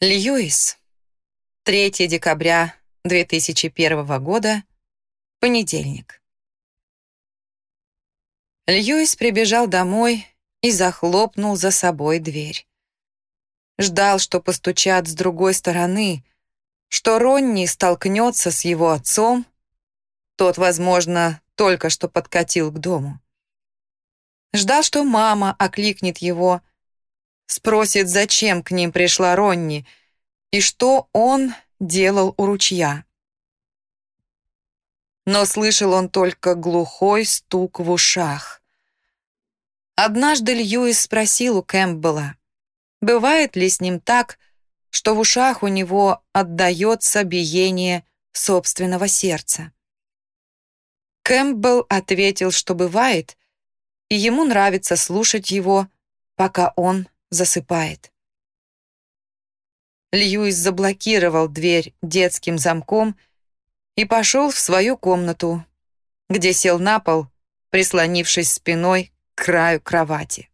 Льюис. 3 декабря 2001 года. Понедельник. Льюис прибежал домой и захлопнул за собой дверь. Ждал, что постучат с другой стороны, что Ронни столкнется с его отцом. Тот, возможно, только что подкатил к дому. Ждал, что мама окликнет его — Спросит, зачем к ним пришла Ронни и что он делал у ручья. Но слышал он только глухой стук в ушах. Однажды Льюис спросил у Кэмпбелла, бывает ли с ним так, что в ушах у него отдается биение собственного сердца. Кэмпбелл ответил, что бывает, и ему нравится слушать его, пока он засыпает. Льюис заблокировал дверь детским замком и пошел в свою комнату, где сел на пол, прислонившись спиной к краю кровати.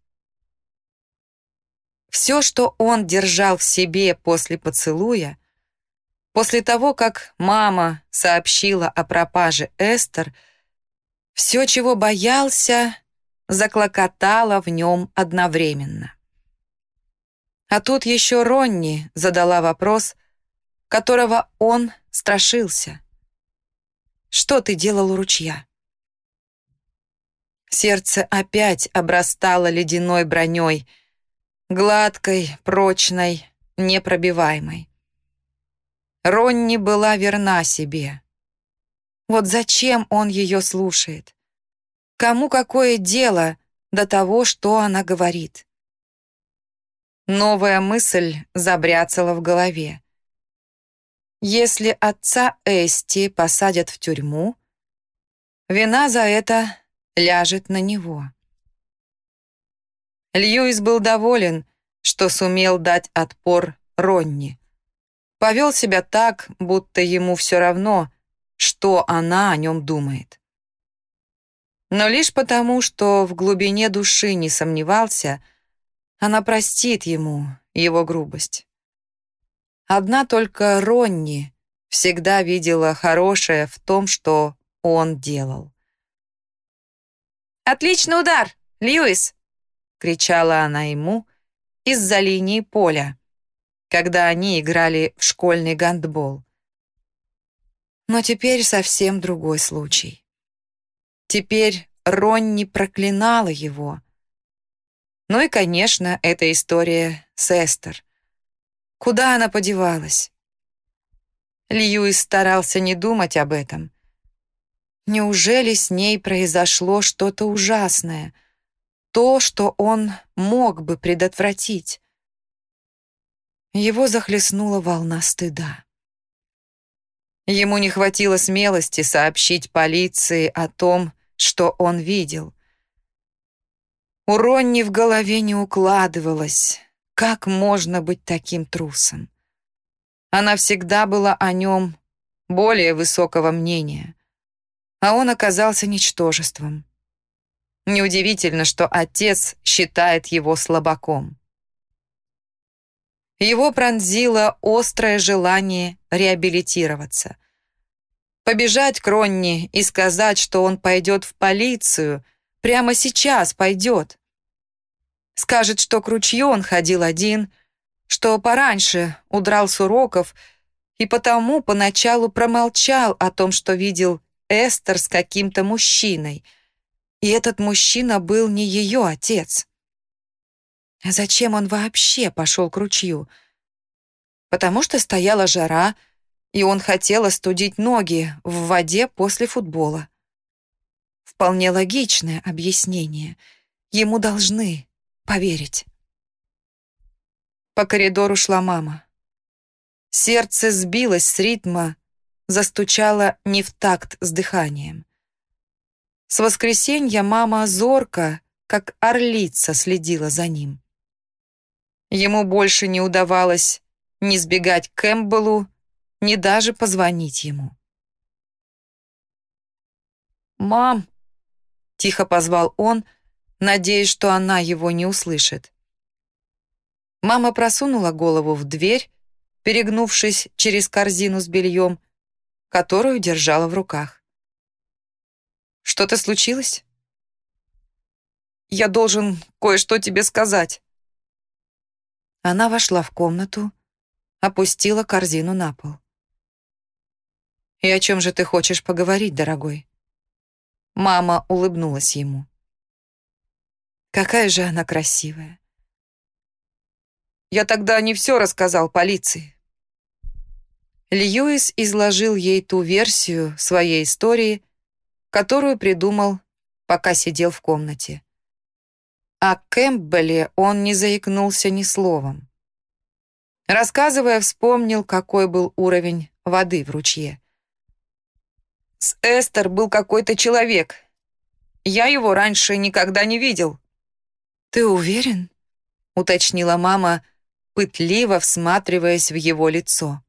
Все, что он держал в себе после поцелуя, после того, как мама сообщила о пропаже Эстер, все, чего боялся, заклокотало в нем одновременно. А тут еще Ронни задала вопрос, которого он страшился. «Что ты делал у ручья?» Сердце опять обрастало ледяной броней, гладкой, прочной, непробиваемой. Ронни была верна себе. Вот зачем он ее слушает? Кому какое дело до того, что она говорит? Новая мысль забряцала в голове. Если отца Эсти посадят в тюрьму, вина за это ляжет на него. Льюис был доволен, что сумел дать отпор Ронни. Повел себя так, будто ему все равно, что она о нем думает. Но лишь потому, что в глубине души не сомневался, она простит ему его грубость. Одна только Ронни всегда видела хорошее в том, что он делал. «Отличный удар, Льюис!» — кричала она ему из-за линии поля, когда они играли в школьный гандбол. Но теперь совсем другой случай. Теперь Ронни проклинала его — ну и, конечно, эта история с Эстер. Куда она подевалась? Льюис старался не думать об этом. Неужели с ней произошло что-то ужасное? То, что он мог бы предотвратить? Его захлестнула волна стыда. Ему не хватило смелости сообщить полиции о том, что он видел. У Ронни в голове не укладывалось, как можно быть таким трусом. Она всегда была о нем более высокого мнения, а он оказался ничтожеством. Неудивительно, что отец считает его слабаком. Его пронзило острое желание реабилитироваться. Побежать к Ронни и сказать, что он пойдет в полицию, прямо сейчас пойдет. Скажет, что к ручью он ходил один, что пораньше удрал с уроков и потому поначалу промолчал о том, что видел Эстер с каким-то мужчиной. И этот мужчина был не ее отец. Зачем он вообще пошел к ручью? Потому что стояла жара, и он хотел остудить ноги в воде после футбола. Вполне логичное объяснение. Ему должны поверить. По коридору шла мама. Сердце сбилось с ритма, застучало не в такт с дыханием. С воскресенья мама зорко, как орлица, следила за ним. Ему больше не удавалось ни сбегать к Кэмпбеллу, ни даже позвонить ему. «Мам!» — тихо позвал он — надеясь, что она его не услышит. Мама просунула голову в дверь перегнувшись через корзину с бельем, которую держала в руках. «Что-то случилось?» «Я должен кое-что тебе сказать». Она вошла в комнату, опустила корзину на пол. «И о чем же ты хочешь поговорить, дорогой?» Мама улыбнулась ему. «Какая же она красивая!» «Я тогда не все рассказал полиции». Льюис изложил ей ту версию своей истории, которую придумал, пока сидел в комнате. О Кэмпбелле он не заикнулся ни словом. Рассказывая, вспомнил, какой был уровень воды в ручье. С Эстер был какой-то человек. Я его раньше никогда не видел. «Ты уверен?» — уточнила мама, пытливо всматриваясь в его лицо.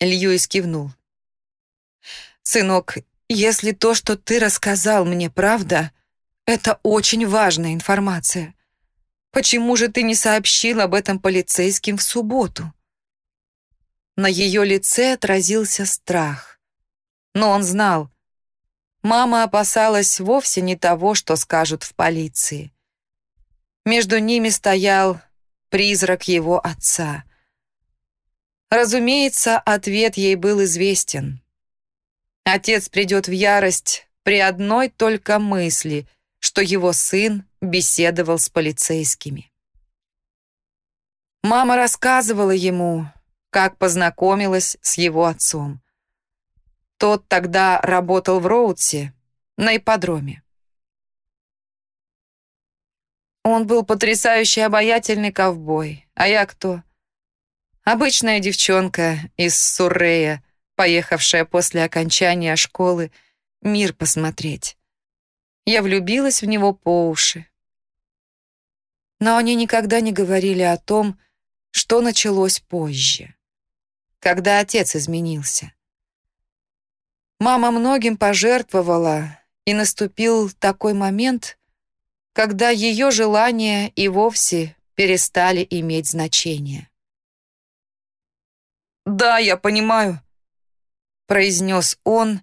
Льюис кивнул. «Сынок, если то, что ты рассказал мне, правда, это очень важная информация. Почему же ты не сообщил об этом полицейским в субботу?» На ее лице отразился страх. Но он знал. Мама опасалась вовсе не того, что скажут в полиции. Между ними стоял призрак его отца. Разумеется, ответ ей был известен. Отец придет в ярость при одной только мысли, что его сын беседовал с полицейскими. Мама рассказывала ему, как познакомилась с его отцом. Тот тогда работал в Роудсе, на ипподроме. Он был потрясающий обаятельный ковбой. А я кто? Обычная девчонка из Суррея, поехавшая после окончания школы мир посмотреть. Я влюбилась в него по уши. Но они никогда не говорили о том, что началось позже, когда отец изменился. Мама многим пожертвовала, и наступил такой момент, когда ее желания и вовсе перестали иметь значение. «Да, я понимаю», — произнес он,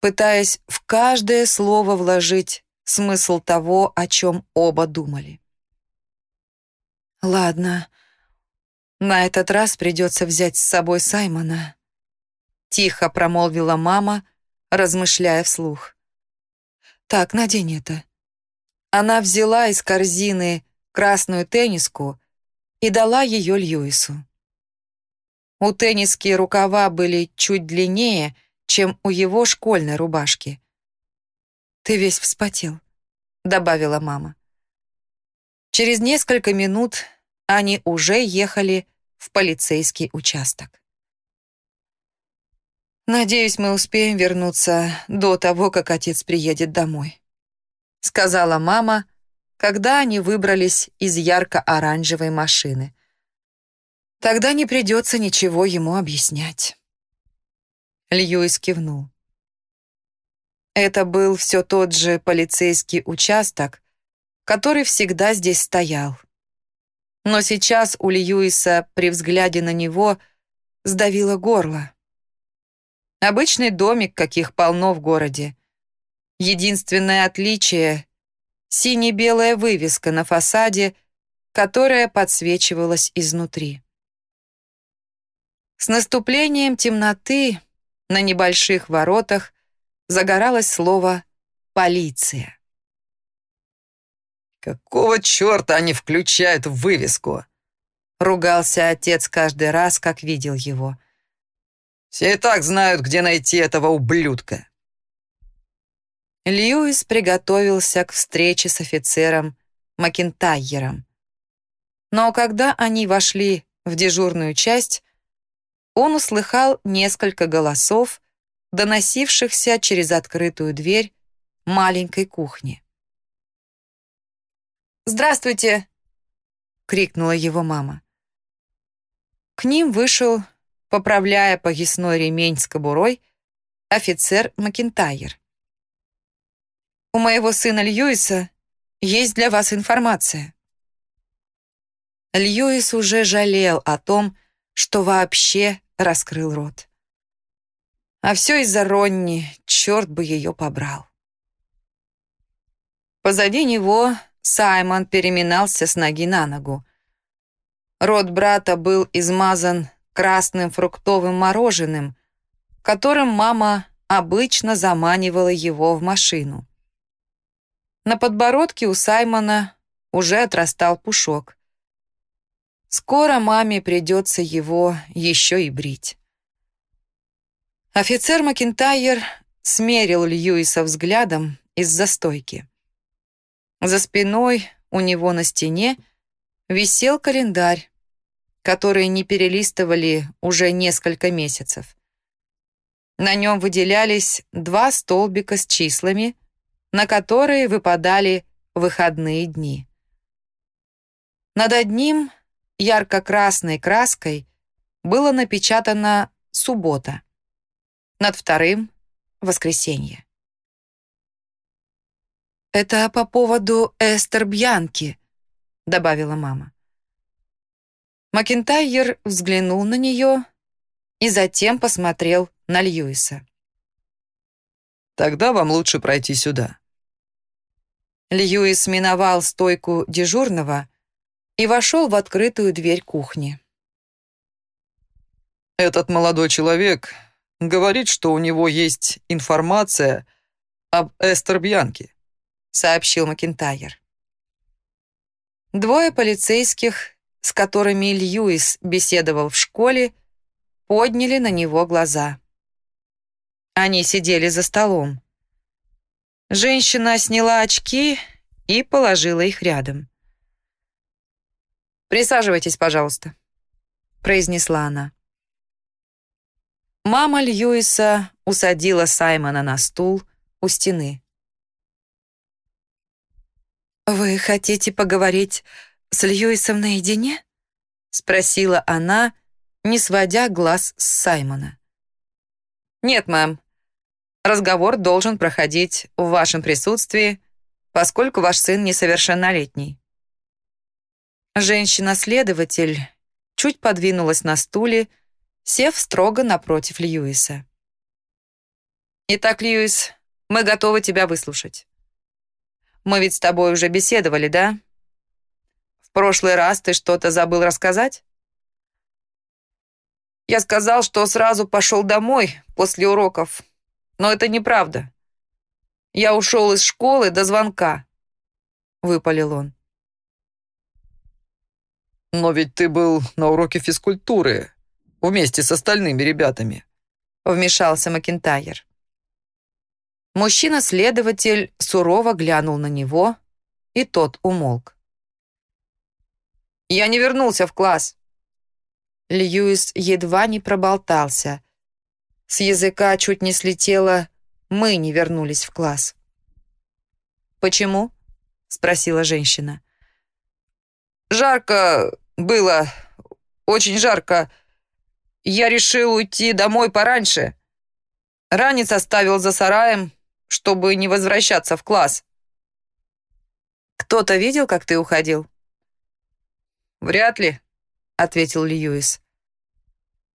пытаясь в каждое слово вложить смысл того, о чем оба думали. «Ладно, на этот раз придется взять с собой Саймона», — тихо промолвила мама, размышляя вслух. «Так, надень это. Она взяла из корзины красную тенниску и дала ее Льюису. У тенниски рукава были чуть длиннее, чем у его школьной рубашки. «Ты весь вспотел», — добавила мама. Через несколько минут они уже ехали в полицейский участок. «Надеюсь, мы успеем вернуться до того, как отец приедет домой», сказала мама, когда они выбрались из ярко-оранжевой машины. Тогда не придется ничего ему объяснять. Льюис кивнул. Это был все тот же полицейский участок, который всегда здесь стоял. Но сейчас у Льюиса при взгляде на него сдавило горло. Обычный домик, каких полно в городе. Единственное отличие — сине-белая вывеска на фасаде, которая подсвечивалась изнутри. С наступлением темноты на небольших воротах загоралось слово «полиция». «Какого черта они включают вывеску?» Ругался отец каждый раз, как видел его. «Все и так знают, где найти этого ублюдка». Льюис приготовился к встрече с офицером Макентайером. Но когда они вошли в дежурную часть, он услыхал несколько голосов, доносившихся через открытую дверь маленькой кухни. «Здравствуйте!» — крикнула его мама. К ним вышел, поправляя поясной ремень с кобурой, офицер Макентайер. У моего сына Льюиса есть для вас информация». Льюис уже жалел о том, что вообще раскрыл рот. А все из-за Ронни, черт бы ее побрал. Позади него Саймон переминался с ноги на ногу. Рот брата был измазан красным фруктовым мороженым, которым мама обычно заманивала его в машину. На подбородке у Саймона уже отрастал пушок. Скоро маме придется его еще и брить. Офицер Макентайер смерил Льюиса взглядом из-за стойки. За спиной у него на стене висел календарь, который не перелистывали уже несколько месяцев. На нем выделялись два столбика с числами, на которые выпадали выходные дни. Над одним ярко-красной краской было напечатано «Суббота», над вторым — «Воскресенье». «Это по поводу Эстер Бьянки», — добавила мама. Макентайер взглянул на нее и затем посмотрел на Льюиса. «Тогда вам лучше пройти сюда». Льюис миновал стойку дежурного и вошел в открытую дверь кухни. «Этот молодой человек говорит, что у него есть информация об Эстер Бьянке», сообщил Макентайер. Двое полицейских, с которыми Льюис беседовал в школе, подняли на него глаза. Они сидели за столом. Женщина сняла очки и положила их рядом. «Присаживайтесь, пожалуйста», — произнесла она. Мама Льюиса усадила Саймона на стул у стены. «Вы хотите поговорить с Льюисом наедине?» — спросила она, не сводя глаз с Саймона. «Нет, мэм. Разговор должен проходить в вашем присутствии, поскольку ваш сын несовершеннолетний». Женщина-следователь чуть подвинулась на стуле, сев строго напротив Льюиса. «Итак, Льюис, мы готовы тебя выслушать. Мы ведь с тобой уже беседовали, да? Прошлый раз ты что-то забыл рассказать?» Я сказал, что сразу пошел домой после уроков, но это неправда. Я ушел из школы до звонка, выпалил он. «Но ведь ты был на уроке физкультуры вместе с остальными ребятами», вмешался Макентайер. Мужчина-следователь сурово глянул на него, и тот умолк. «Я не вернулся в класс». Льюис едва не проболтался. С языка чуть не слетело «мы не вернулись в класс». «Почему?» — спросила женщина. «Жарко было, очень жарко. Я решил уйти домой пораньше. Ранец оставил за сараем, чтобы не возвращаться в класс. «Кто-то видел, как ты уходил?» «Вряд ли», — ответил Льюис.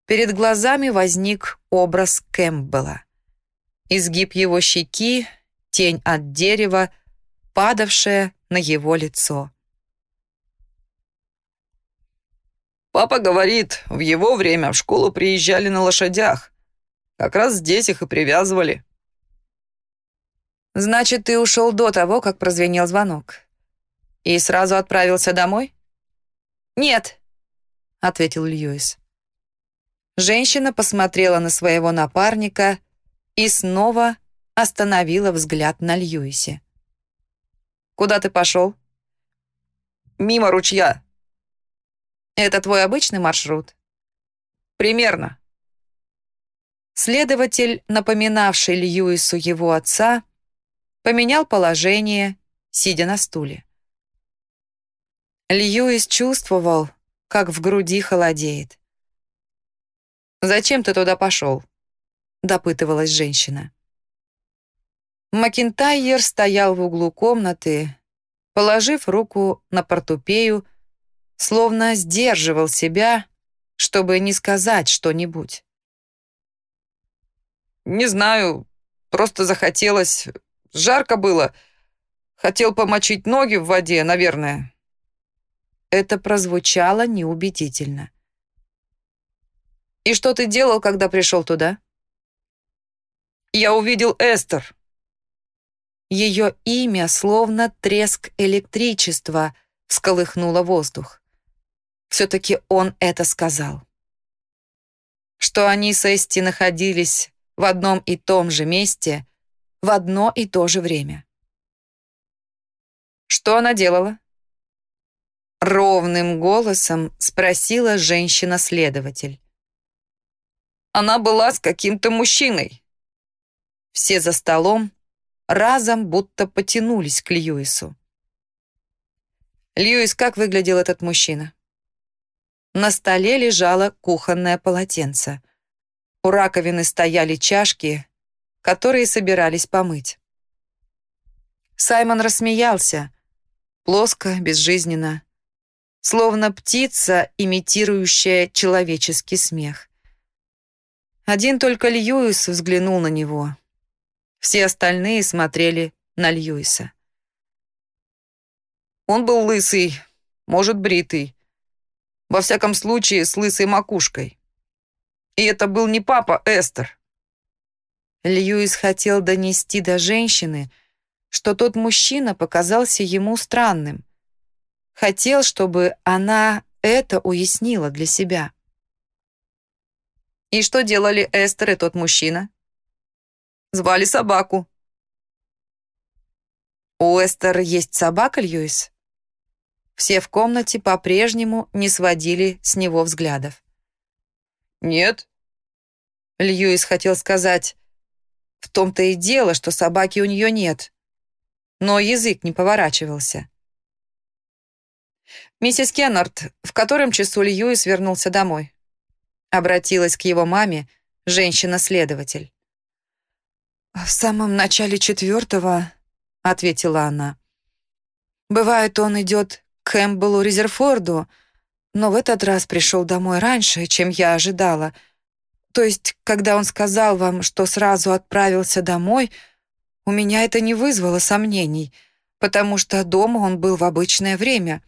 Перед глазами возник образ Кэмпбелла. Изгиб его щеки, тень от дерева, падавшая на его лицо. Папа говорит, в его время в школу приезжали на лошадях. Как раз здесь их и привязывали. Значит, ты ушел до того, как прозвенел звонок. И сразу отправился домой? Нет, ответил Льюис. Женщина посмотрела на своего напарника и снова остановила взгляд на Льюисе. «Куда ты пошел?» «Мимо ручья», это твой обычный маршрут? Примерно. Следователь, напоминавший Льюису его отца, поменял положение, сидя на стуле. Льюис чувствовал, как в груди холодеет. «Зачем ты туда пошел?» — допытывалась женщина. Макинтайер стоял в углу комнаты, положив руку на портупею словно сдерживал себя, чтобы не сказать что-нибудь? «Не знаю, просто захотелось. Жарко было. Хотел помочить ноги в воде, наверное». Это прозвучало неубедительно. «И что ты делал, когда пришел туда?» «Я увидел Эстер». Ее имя, словно треск электричества, всколыхнуло воздух. Все-таки он это сказал. Что они с Эсти находились в одном и том же месте в одно и то же время. Что она делала? Ровным голосом спросила женщина-следователь. Она была с каким-то мужчиной. Все за столом разом будто потянулись к Льюису. Льюис, как выглядел этот мужчина? На столе лежало кухонное полотенце. У раковины стояли чашки, которые собирались помыть. Саймон рассмеялся, плоско, безжизненно, словно птица, имитирующая человеческий смех. Один только Льюис взглянул на него. Все остальные смотрели на Льюиса. Он был лысый, может, бритый. Во всяком случае, с лысой макушкой. И это был не папа Эстер. Льюис хотел донести до женщины, что тот мужчина показался ему странным. Хотел, чтобы она это уяснила для себя. И что делали Эстер и тот мужчина? Звали собаку. У Эстер есть собака, Льюис? Все в комнате по-прежнему не сводили с него взглядов. «Нет». Льюис хотел сказать, в том-то и дело, что собаки у нее нет. Но язык не поворачивался. «Миссис Кеннард, в котором часу Льюис вернулся домой?» Обратилась к его маме женщина-следователь. «В самом начале четвертого», — ответила она. «Бывает, он идет к Кэмпбеллу Резерфорду, но в этот раз пришел домой раньше, чем я ожидала. То есть, когда он сказал вам, что сразу отправился домой, у меня это не вызвало сомнений, потому что дома он был в обычное время.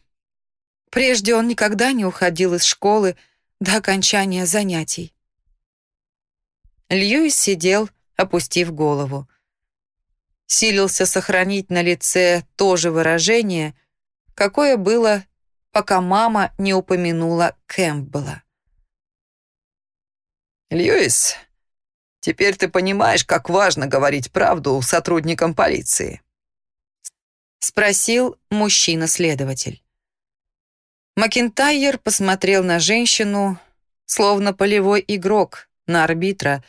Прежде он никогда не уходил из школы до окончания занятий. Льюис сидел, опустив голову. Силился сохранить на лице то же выражение, какое было пока мама не упомянула Кэмпбелла. «Льюис, теперь ты понимаешь, как важно говорить правду сотрудникам полиции?» Спросил мужчина-следователь. Макентайер посмотрел на женщину, словно полевой игрок на арбитра,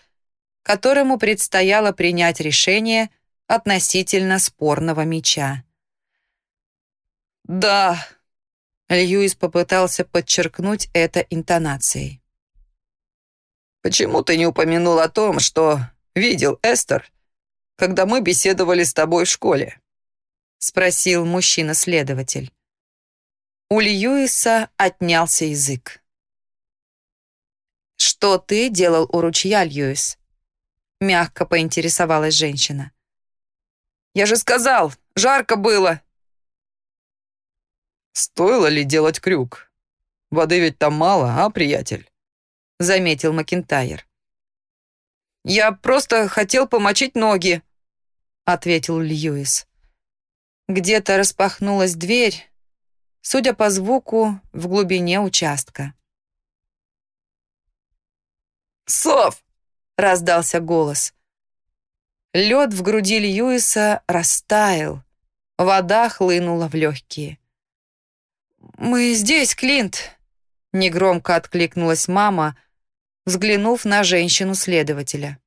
которому предстояло принять решение относительно спорного мяча. «Да, Льюис попытался подчеркнуть это интонацией. «Почему ты не упомянул о том, что видел Эстер, когда мы беседовали с тобой в школе?» спросил мужчина-следователь. У Льюиса отнялся язык. «Что ты делал у ручья, Льюис?» мягко поинтересовалась женщина. «Я же сказал, жарко было!» «Стоило ли делать крюк? Воды ведь там мало, а, приятель?» — заметил Макентайр. «Я просто хотел помочить ноги», — ответил Льюис. Где-то распахнулась дверь, судя по звуку, в глубине участка. «Сов!» — раздался голос. Лед в груди Льюиса растаял, вода хлынула в легкие. «Мы здесь, Клинт!» Негромко откликнулась мама, взглянув на женщину-следователя.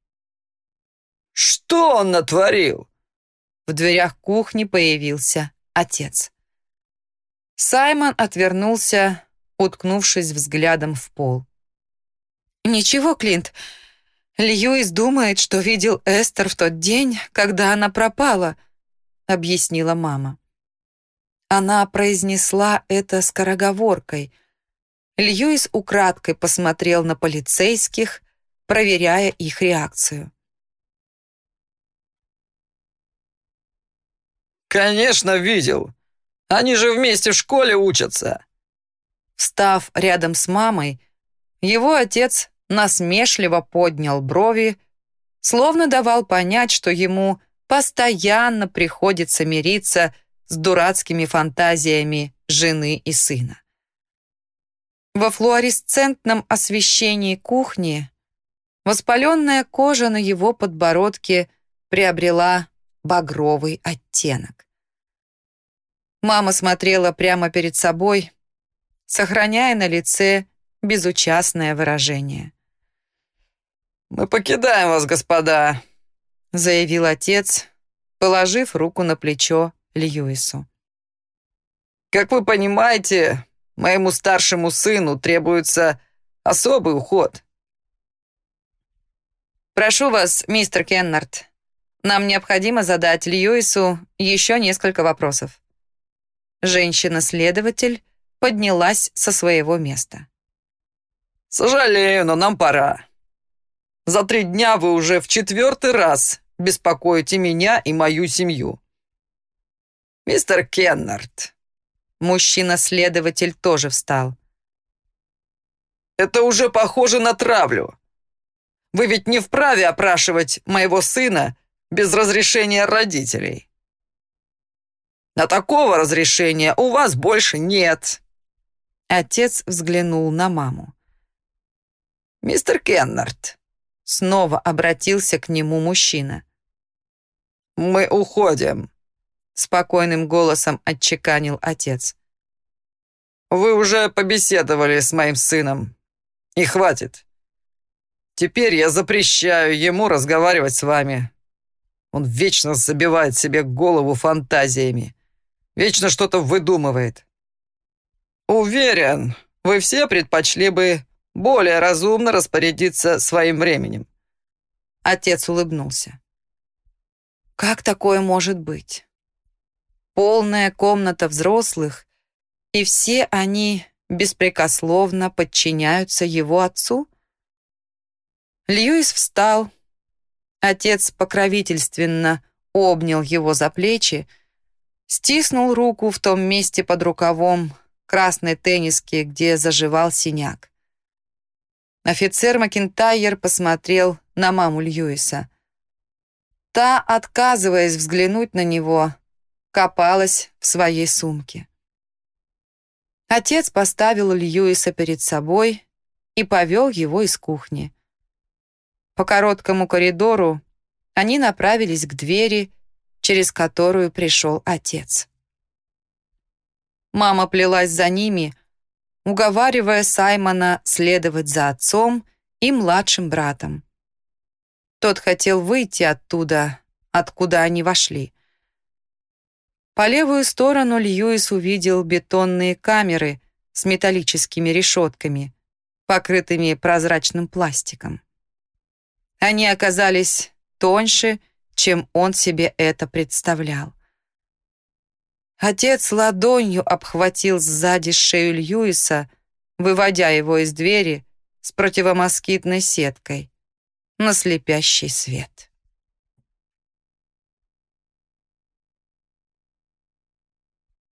«Что он натворил?» В дверях кухни появился отец. Саймон отвернулся, уткнувшись взглядом в пол. «Ничего, Клинт. Льюис думает, что видел Эстер в тот день, когда она пропала», — объяснила мама. Она произнесла это скороговоркой. Льюис украдкой посмотрел на полицейских, проверяя их реакцию. «Конечно, видел. Они же вместе в школе учатся». Встав рядом с мамой, его отец насмешливо поднял брови, словно давал понять, что ему постоянно приходится мириться с дурацкими фантазиями жены и сына. Во флуоресцентном освещении кухни воспаленная кожа на его подбородке приобрела багровый оттенок. Мама смотрела прямо перед собой, сохраняя на лице безучастное выражение. «Мы покидаем вас, господа», — заявил отец, положив руку на плечо Льюису. «Как вы понимаете, моему старшему сыну требуется особый уход». «Прошу вас, мистер Кеннард, нам необходимо задать Льюису еще несколько вопросов». Женщина-следователь поднялась со своего места. «Сожалею, но нам пора. За три дня вы уже в четвертый раз беспокоите меня и мою семью. Мистер Кеннард». Мужчина-следователь тоже встал. «Это уже похоже на травлю. Вы ведь не вправе опрашивать моего сына без разрешения родителей. На такого разрешения у вас больше нет». Отец взглянул на маму. «Мистер Кеннард», — снова обратился к нему мужчина. «Мы уходим», — спокойным голосом отчеканил отец. «Вы уже побеседовали с моим сыном. И хватит. Теперь я запрещаю ему разговаривать с вами. Он вечно забивает себе голову фантазиями. Вечно что-то выдумывает. Уверен, вы все предпочли бы более разумно распорядиться своим временем. Отец улыбнулся. Как такое может быть? Полная комната взрослых, и все они беспрекословно подчиняются его отцу? Льюис встал. Отец покровительственно обнял его за плечи, стиснул руку в том месте под рукавом красной тенниски, где заживал синяк. Офицер Макентайер посмотрел на маму Льюиса. Та, отказываясь взглянуть на него, копалась в своей сумке. Отец поставил Льюиса перед собой и повел его из кухни. По короткому коридору они направились к двери, через которую пришел отец. Мама плелась за ними, уговаривая Саймона следовать за отцом и младшим братом. Тот хотел выйти оттуда, откуда они вошли. По левую сторону Льюис увидел бетонные камеры с металлическими решетками, покрытыми прозрачным пластиком. Они оказались тоньше, чем он себе это представлял. Отец ладонью обхватил сзади шею Льюиса, выводя его из двери с противомоскитной сеткой на слепящий свет.